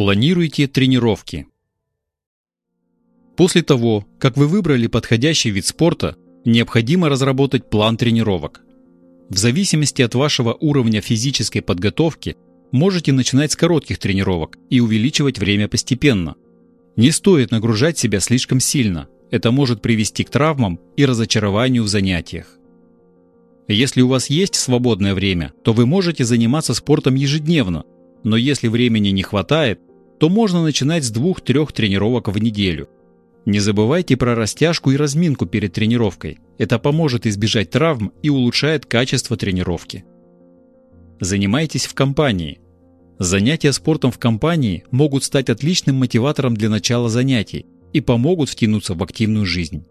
Планируйте тренировки. После того, как вы выбрали подходящий вид спорта, необходимо разработать план тренировок. В зависимости от вашего уровня физической подготовки можете начинать с коротких тренировок и увеличивать время постепенно. Не стоит нагружать себя слишком сильно, это может привести к травмам и разочарованию в занятиях. Если у вас есть свободное время, то вы можете заниматься спортом ежедневно, но если времени не хватает, то можно начинать с двух-трех тренировок в неделю. Не забывайте про растяжку и разминку перед тренировкой. Это поможет избежать травм и улучшает качество тренировки. Занимайтесь в компании. Занятия спортом в компании могут стать отличным мотиватором для начала занятий и помогут втянуться в активную жизнь.